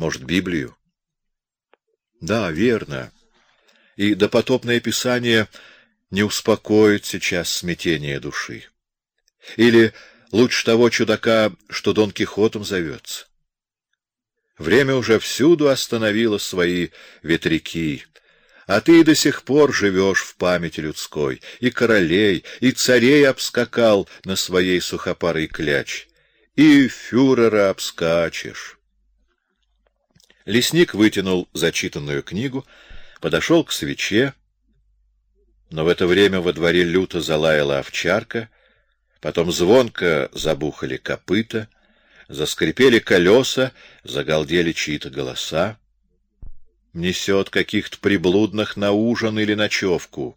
Может, Библию? Да, верно. И допотопное писание не успокоит сейчас смятение души. Или лучше того чудака, что Дон Кихотом зовется. Время уже всюду остановило свои ветряки, а ты до сих пор живешь в памяти людской, и королей, и царей обскакал на своей сухопарой кляч, и фюрера обскачешь. Лесник вытянул зачитанную книгу, подошел к свече, но в это время во дворе люто залаяла овчарка, потом звонко забухали копыта, заскрипели колеса, загалдели чьи-то голоса. Несет каких-то приблудных на ужин или ночевку.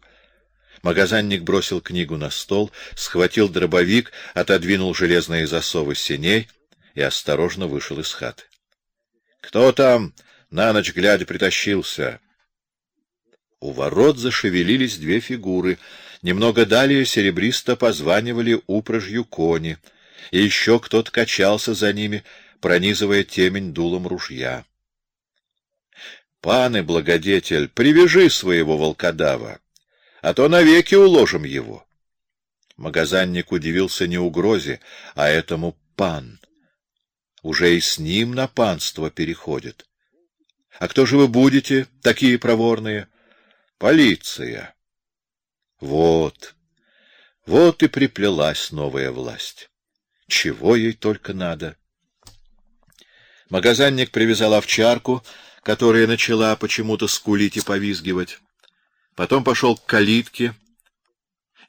Магазинник бросил книгу на стол, схватил дробовик, отодвинул железные засовы сеней и осторожно вышел из хаты. Кто там на ночь глядя притащился? У ворот зашевелились две фигуры. Немного далее серебристо позванивали упряжью кони — и еще кто-то качался за ними, пронизывая темень дулом ружья. Паны, благодетель, привяжи своего волкодава, а то навеки уложим его. Магазинник удивился не угрозе, а этому пан. Уже и с ним на панство переходит. А кто же вы будете, такие проворные? Полиция. Вот. Вот и приплелась новая власть. Чего ей только надо. Магазинник привязал овчарку, которая начала почему-то скулить и повизгивать. Потом пошел к калитке.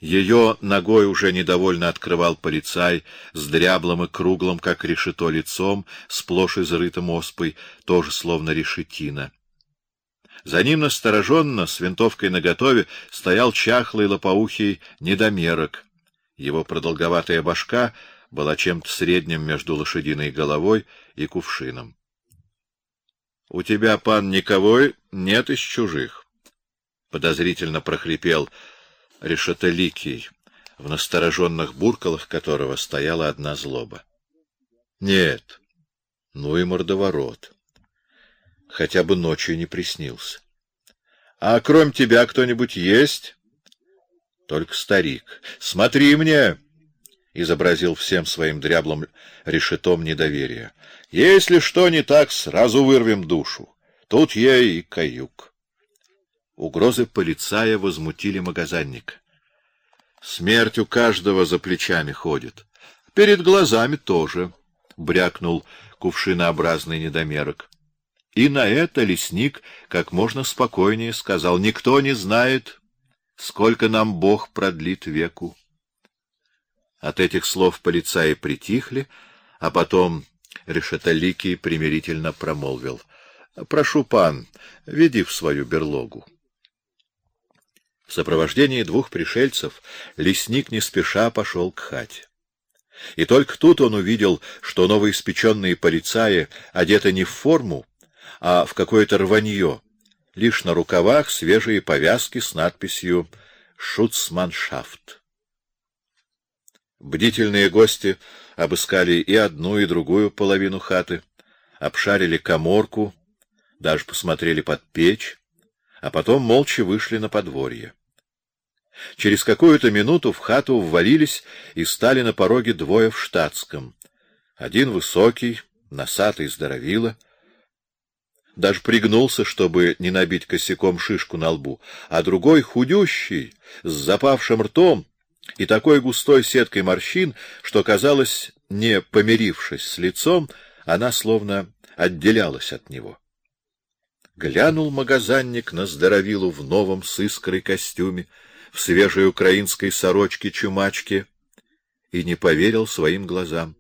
Ее ногой уже недовольно открывал полицай с дряблым и круглым, как решето, лицом, сплошь изрытым оспой, тоже словно решетина. За ним настороженно, с винтовкой наготове, стоял чахлый лопоухий недомерок. Его продолговатая башка была чем-то средним между лошадиной головой и кувшином. — У тебя, пан, никого нет из чужих? — подозрительно прохрипел Решетеликий, в настороженных буркалах которого стояла одна злоба. — Нет. Ну и мордоворот. Хотя бы ночью не приснился. — А кроме тебя кто-нибудь есть? — Только старик. — Смотри мне! изобразил всем своим дряблым решетом недоверие. Если что не так, сразу вырвем душу. Тут я и каюк. Угрозы полицая возмутили магазинник. Смерть у каждого за плечами ходит. Перед глазами тоже, брякнул кувшинообразный недомерок. И на это лесник как можно спокойнее сказал: "Никто не знает, сколько нам Бог продлит веку". От этих слов полицаи притихли, а потом Решеталикий примирительно промолвил: "Прошу, пан, веди в свою берлогу". В сопровождении двух пришельцев лесник не спеша пошел к хате. И только тут он увидел, что новоиспеченные полицаи одеты не в форму, а в какое-то рванье, лишь на рукавах свежие повязки с надписью «Шуцманшафт». Бдительные гости обыскали и одну, и другую половину хаты, обшарили каморку, даже посмотрели под печь, а потом молча вышли на подворье. Через какую-то минуту в хату ввалились и стали на пороге двое в штатском. Один высокий, носатый здоровило, даже пригнулся, чтобы не набить косяком шишку на лбу, а другой худющий, с запавшим ртом, и такой густой сеткой морщин, что казалось, не помирившись с лицом, она словно отделялась от него. Глянул магазинник на здоровилу в новом с искрой костюме, в свежей украинской сорочке-чумачке и не поверил своим глазам.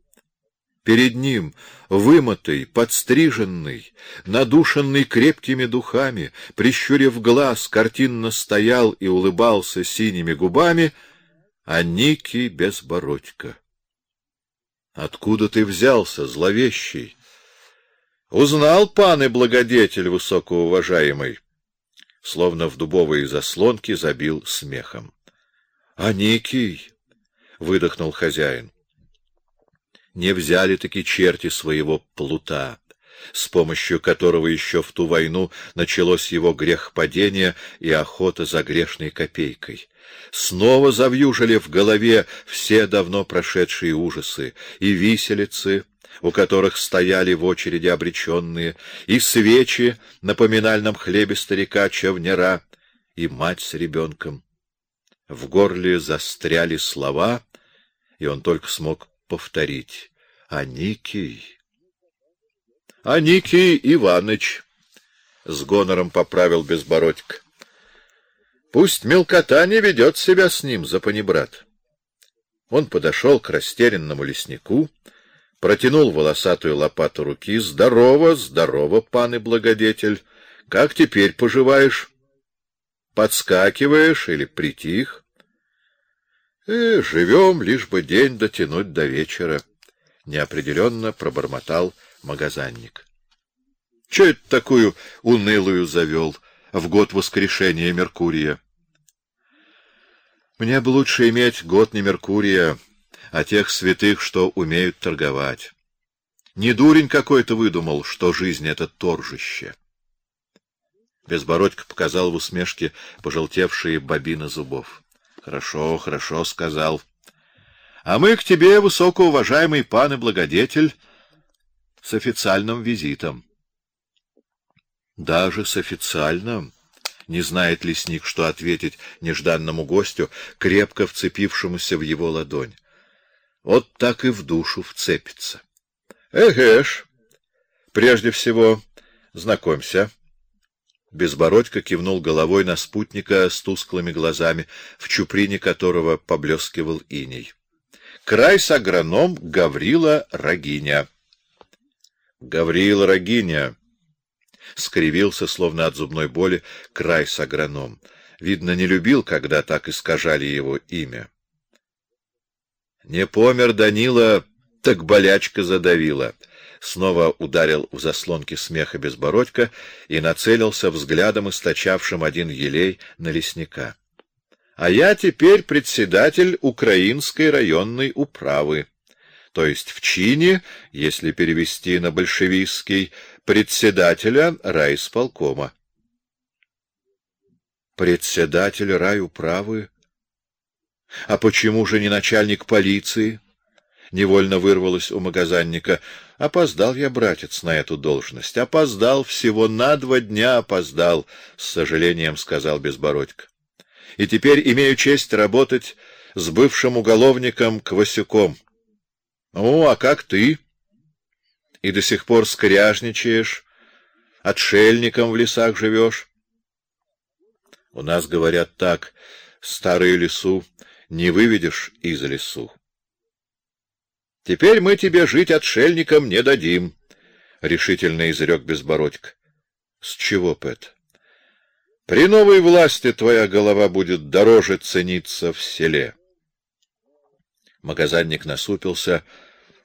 Перед ним, вымытый, подстриженный, надушенный крепкими духами, прищурив глаз, картинно стоял и улыбался синими губами — а Ники Безбородько. Откуда ты взялся, зловещий? Узнал пан и благодетель высокоуважаемый. Словно в дубовые заслонки забил смехом. А Никий, выдохнул хозяин. Не взяли таки черти своего плута. с помощью которого еще в ту войну началось его грехопадение и охота за грешной копейкой. Снова завьюжили в голове все давно прошедшие ужасы, и виселицы, у которых стояли в очереди обреченные, и свечи на поминальном хлебе старика Чевнера, и мать с ребенком. В горле застряли слова, и он только смог повторить «Аникий». «Аникий Иваныч», — с гонором поправил Безбородько. «Пусть мелкота не ведет себя с ним за панибрат». Он подошел к растерянному леснику, протянул волосатую лопату руки. «Здорово, здорово, пан и благодетель! Как теперь поживаешь? Подскакиваешь или притих?» «Э, живем, лишь бы день дотянуть до вечера», — неопределенно пробормотал магазинник. «Че это такую унылую завел в год воскрешения Меркурия?» «Мне бы лучше иметь год не Меркурия, а тех святых, что умеют торговать. Не дурень какой-то выдумал, что жизнь — это торжище». Безбородько показал в усмешке пожелтевшие бобины зубов. Хорошо, хорошо, сказал. А мы к тебе, высокоуважаемый пан и благодетель, с официальным визитом. Даже с официальным? Не знает лесник, что ответить нежданному гостю, крепко вцепившемуся в его ладонь. Вот так и в душу вцепится. Эгэш. Прежде всего, знакомься. Безбородько кивнул головой на спутника с тусклыми глазами, в чуприне которого поблескивал иней. Крайс-агроном Гаврила Рогиня. Гаврила Рогиня скривился, словно от зубной боли, Крайс-агроном. Видно, не любил, когда так искажали его имя. Не помер Данила, так болячка задавила снова ударил в заслонки смеха безбородька и нацелился взглядом, источавшим один елей, на лесника. — А я теперь председатель Украинской районной управы, то есть в чине, если перевести на большевистский, председателя райисполкома. — Председатель райуправы? А почему же не начальник полиции? — невольно вырвалось у магазинника. Опоздал я, братец, на эту должность. Опоздал всего на два дня опоздал, с сожалением сказал Безбородько. И теперь имею честь работать с бывшим уголовником Квасюком. Ну, а как ты? И до сих пор скряжничаешь, отшельником в лесах живешь? У нас говорят так: старые лесу не выведешь из лесу. Теперь мы тебе жить отшельником не дадим, решительно изрек Безбородько. С чего б это? При новой власти твоя голова будет дороже цениться в селе. Магазинник насупился,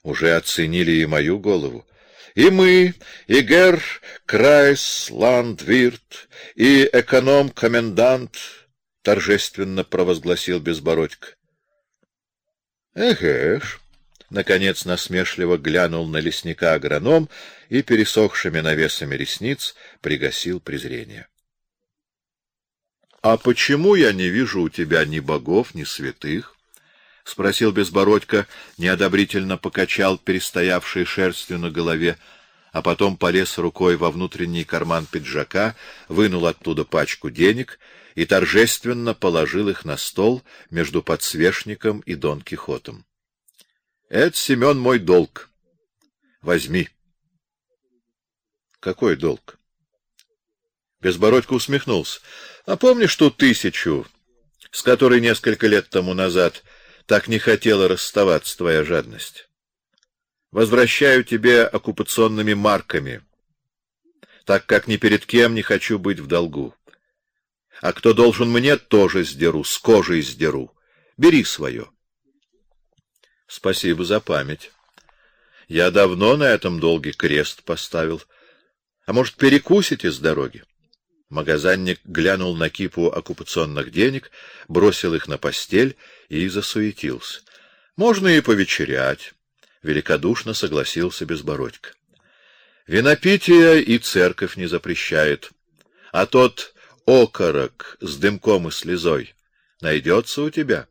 уже оценили и мою голову. И мы, и герр крайсландвирт, и эконом-комендант торжественно провозгласил Безбородько. Эге ж, наконец насмешливо глянул на лесника агроном и пересохшими навесами ресниц пригасил презрение. А почему я не вижу у тебя ни богов, ни святых? спросил Безбородько, неодобрительно покачал перестоявшей шерстью на голове, а потом полез рукой во внутренний карман пиджака, вынул оттуда пачку денег и торжественно положил их на стол между подсвечником и Дон Кихотом. Это, Семен, мой долг. Возьми. Какой долг? Безбородько усмехнулся. А помнишь ту тысячу, с которой несколько лет тому назад так не хотела расставаться твоя жадность? Возвращаю тебе оккупационными марками, так как ни перед кем не хочу быть в долгу. А кто должен мне, тоже сдеру, с кожей сдеру. Бери свое. Спасибо за память. Я давно на этом долге крест поставил. А может, перекусите с дороги? Магазинник глянул на кипу оккупационных денег, бросил их на постель и засуетился. Можно и повечерять, великодушно согласился Безбородько. Винопитие и церковь не запрещает, а тот окорок с дымком и слезой найдется у тебя.